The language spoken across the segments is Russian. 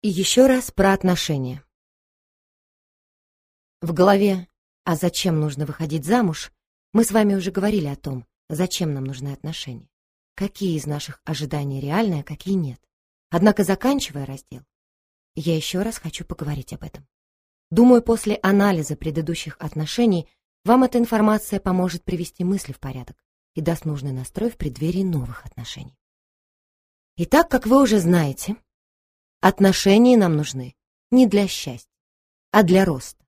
И еще раз про отношения. В голове «А зачем нужно выходить замуж?» мы с вами уже говорили о том, зачем нам нужны отношения. Какие из наших ожиданий реальны, а какие нет. Однако, заканчивая раздел, я еще раз хочу поговорить об этом. Думаю, после анализа предыдущих отношений вам эта информация поможет привести мысли в порядок и даст нужный настрой в преддверии новых отношений. Итак, как вы уже знаете, Отношения нам нужны не для счастья, а для роста.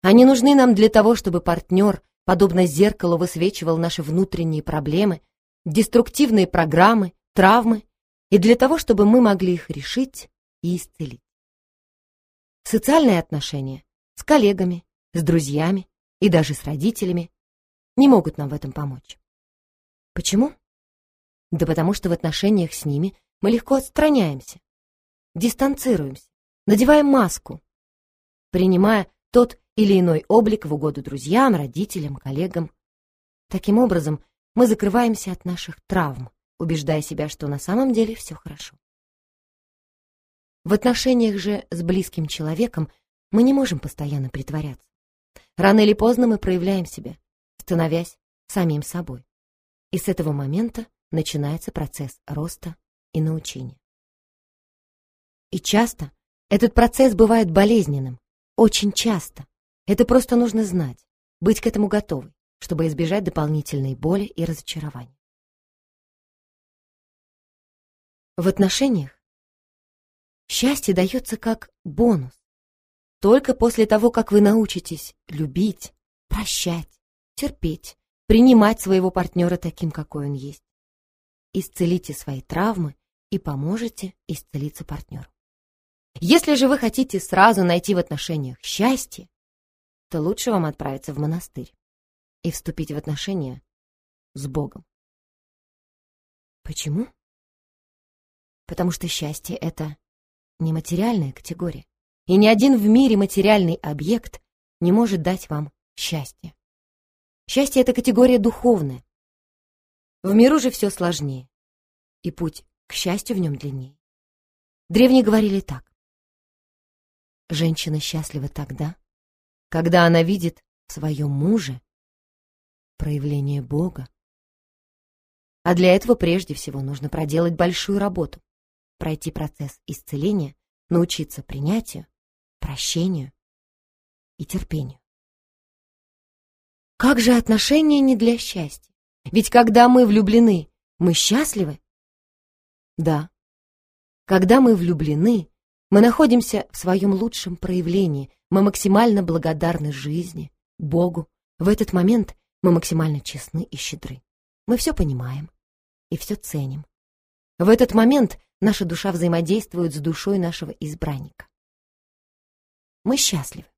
Они нужны нам для того, чтобы партнер, подобно зеркалу, высвечивал наши внутренние проблемы, деструктивные программы, травмы, и для того, чтобы мы могли их решить и исцелить. Социальные отношения с коллегами, с друзьями и даже с родителями не могут нам в этом помочь. Почему? Да потому что в отношениях с ними мы легко отстраняемся, дистанцируемся, надеваем маску, принимая тот или иной облик в угоду друзьям, родителям, коллегам. Таким образом, мы закрываемся от наших травм, убеждая себя, что на самом деле все хорошо. В отношениях же с близким человеком мы не можем постоянно притворяться. Рано или поздно мы проявляем себя, становясь самим собой. И с этого момента начинается процесс роста и научения. И часто этот процесс бывает болезненным. Очень часто. Это просто нужно знать, быть к этому готовой, чтобы избежать дополнительной боли и разочарования. В отношениях счастье дается как бонус. Только после того, как вы научитесь любить, прощать, терпеть, принимать своего партнера таким, какой он есть. Исцелите свои травмы и поможете исцелиться партнеру. Если же вы хотите сразу найти в отношениях счастье, то лучше вам отправиться в монастырь и вступить в отношения с Богом. Почему? Потому что счастье — это нематериальная категория, и ни один в мире материальный объект не может дать вам счастье. Счастье — это категория духовная. В миру же все сложнее, и путь к счастью в нем длиннее. Древние говорили так. Женщина счастлива тогда, когда она видит в своем муже проявление Бога. А для этого прежде всего нужно проделать большую работу, пройти процесс исцеления, научиться принятию, прощению и терпению. Как же отношения не для счастья? Ведь когда мы влюблены, мы счастливы? Да. Когда мы влюблены, мы находимся в своем лучшем проявлении, мы максимально благодарны жизни, Богу. В этот момент мы максимально честны и щедры. Мы все понимаем и все ценим. В этот момент наша душа взаимодействует с душой нашего избранника. Мы счастливы.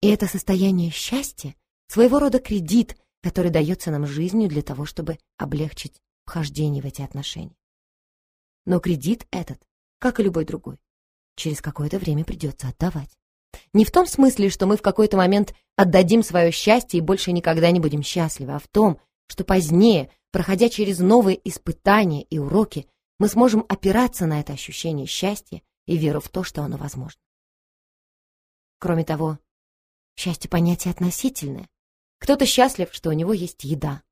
И это состояние счастья — своего рода кредит, который дается нам жизнью для того, чтобы облегчить вхождение в эти отношения. Но кредит этот, как и любой другой, через какое-то время придется отдавать. Не в том смысле, что мы в какой-то момент отдадим свое счастье и больше никогда не будем счастливы, а в том, что позднее, проходя через новые испытания и уроки, мы сможем опираться на это ощущение счастья и веру в то, что оно возможно. Кроме того, счастье понятие относительное. Кто-то счастлив, что у него есть еда,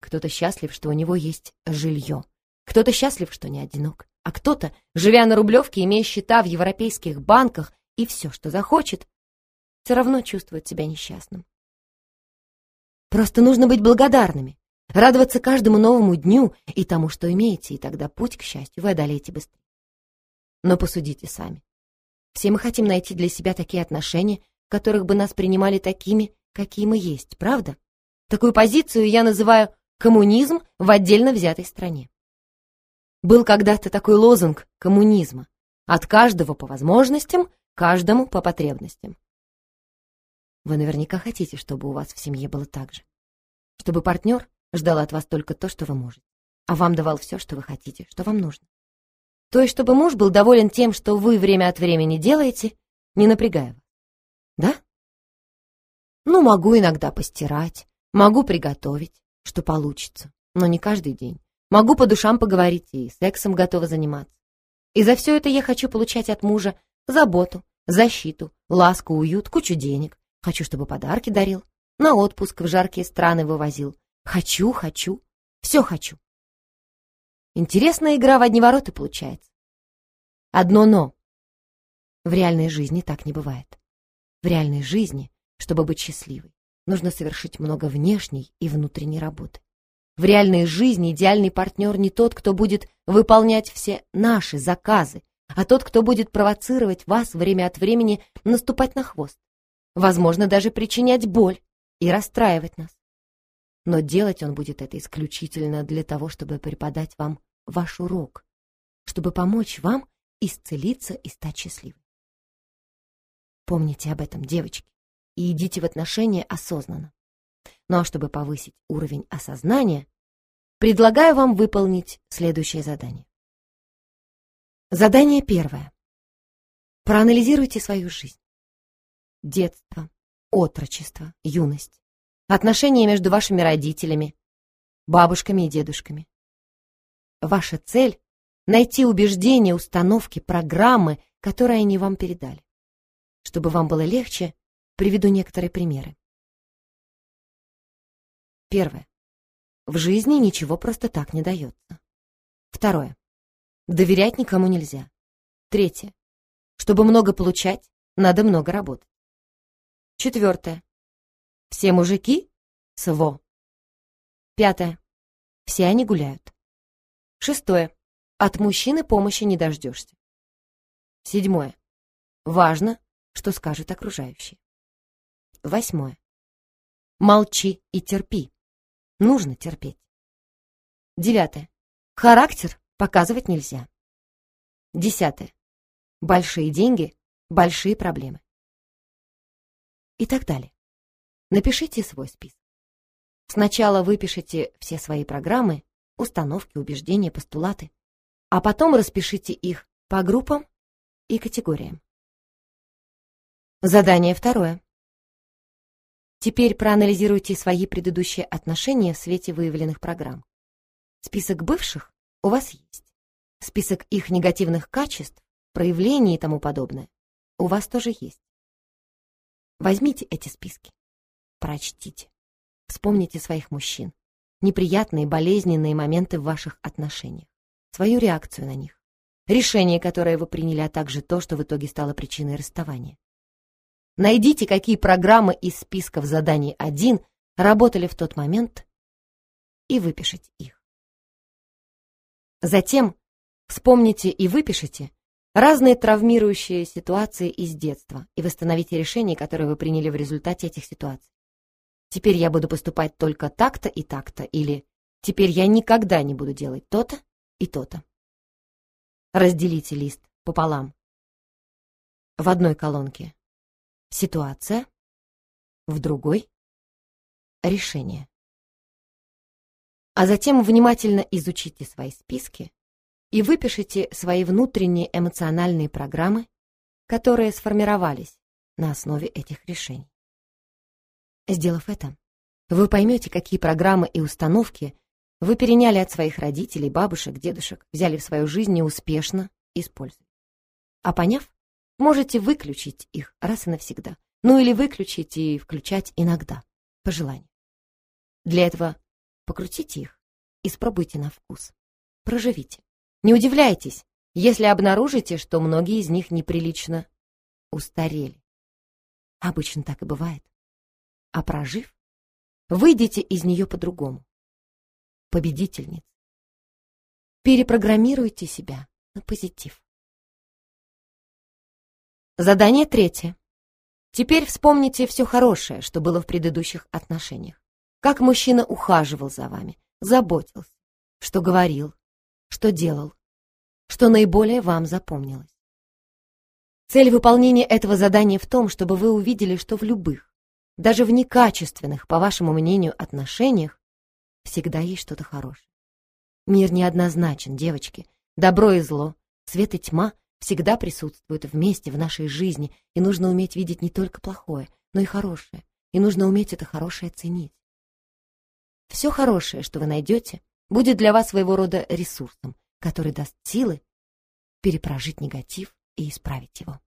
кто-то счастлив, что у него есть жилье, кто-то счастлив, что не одинок а кто-то, живя на Рублевке, имея счета в европейских банках и все, что захочет, все равно чувствует себя несчастным. Просто нужно быть благодарными, радоваться каждому новому дню и тому, что имеете, и тогда путь к счастью вы одолеете быстрее. Но посудите сами. Все мы хотим найти для себя такие отношения, которых бы нас принимали такими, какие мы есть, правда? Такую позицию я называю коммунизм в отдельно взятой стране. Был когда-то такой лозунг коммунизма. От каждого по возможностям, каждому по потребностям. Вы наверняка хотите, чтобы у вас в семье было так же. Чтобы партнер ждал от вас только то, что вы можете, а вам давал все, что вы хотите, что вам нужно. То есть, чтобы муж был доволен тем, что вы время от времени делаете, не напрягая вас. Да? Ну, могу иногда постирать, могу приготовить, что получится, но не каждый день. Могу по душам поговорить и сексом готова заниматься. И за все это я хочу получать от мужа заботу, защиту, ласку, уют, кучу денег. Хочу, чтобы подарки дарил, на отпуск в жаркие страны вывозил. Хочу, хочу, все хочу. Интересная игра в одни ворота получается. Одно «но». В реальной жизни так не бывает. В реальной жизни, чтобы быть счастливой, нужно совершить много внешней и внутренней работы. В реальной жизни идеальный партнер не тот, кто будет выполнять все наши заказы, а тот, кто будет провоцировать вас время от времени наступать на хвост. Возможно, даже причинять боль и расстраивать нас. Но делать он будет это исключительно для того, чтобы преподать вам ваш урок, чтобы помочь вам исцелиться и стать счастливой. Помните об этом, девочки, и идите в отношения осознанно. Ну а чтобы повысить уровень осознания, предлагаю вам выполнить следующее задание. Задание первое. Проанализируйте свою жизнь. Детство, отрочество, юность, отношения между вашими родителями, бабушками и дедушками. Ваша цель — найти убеждения, установки, программы, которые они вам передали. Чтобы вам было легче, приведу некоторые примеры. Первое. В жизни ничего просто так не дается. Второе. Доверять никому нельзя. Третье. Чтобы много получать, надо много работать. Четвертое. Все мужики — СВО. Пятое. Все они гуляют. Шестое. От мужчины помощи не дождешься. Седьмое. Важно, что скажут окружающие. Восьмое. Молчи и терпи. Нужно терпеть. Девятое. Характер показывать нельзя. Десятое. Большие деньги, большие проблемы. И так далее. Напишите свой список. Сначала выпишите все свои программы, установки, убеждения, постулаты, а потом распишите их по группам и категориям. Задание второе. Теперь проанализируйте свои предыдущие отношения в свете выявленных программ. Список бывших у вас есть. Список их негативных качеств, проявлений и тому подобное у вас тоже есть. Возьмите эти списки, прочтите, вспомните своих мужчин, неприятные, болезненные моменты в ваших отношениях, свою реакцию на них, решение, которое вы приняли, а также то, что в итоге стало причиной расставания. Найдите, какие программы из списков заданий 1 работали в тот момент, и выпишите их. Затем вспомните и выпишите разные травмирующие ситуации из детства и восстановите решения, которые вы приняли в результате этих ситуаций. Теперь я буду поступать только так-то и так-то, или теперь я никогда не буду делать то-то и то-то. Разделите лист пополам. В одной колонке ситуация, в другой решение. А затем внимательно изучите свои списки и выпишите свои внутренние эмоциональные программы, которые сформировались на основе этих решений. Сделав это, вы поймете, какие программы и установки вы переняли от своих родителей, бабушек, дедушек, взяли в свою жизнь и успешно используете. А поняв, можете выключить их раз и навсегда. Ну или выключить и включать иногда, по желанию. Для этого покрутите их и спробуйте на вкус. Проживите. Не удивляйтесь, если обнаружите, что многие из них неприлично устарели. Обычно так и бывает. А прожив, выйдите из нее по-другому победительниц. Перепрограммируйте себя на позитив. Задание третье. Теперь вспомните все хорошее, что было в предыдущих отношениях. Как мужчина ухаживал за вами, заботился, что говорил, что делал, что наиболее вам запомнилось. Цель выполнения этого задания в том, чтобы вы увидели, что в любых, даже в некачественных, по вашему мнению, отношениях всегда есть что-то хорошее. Мир неоднозначен, девочки. Добро и зло, свет и тьма всегда присутствуют вместе в нашей жизни, и нужно уметь видеть не только плохое, но и хорошее. И нужно уметь это хорошее ценить. Все хорошее, что вы найдете, будет для вас своего рода ресурсом, который даст силы перепрожить негатив и исправить его.